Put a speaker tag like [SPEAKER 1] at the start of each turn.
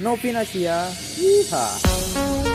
[SPEAKER 1] não Pinasia. Yeehaw.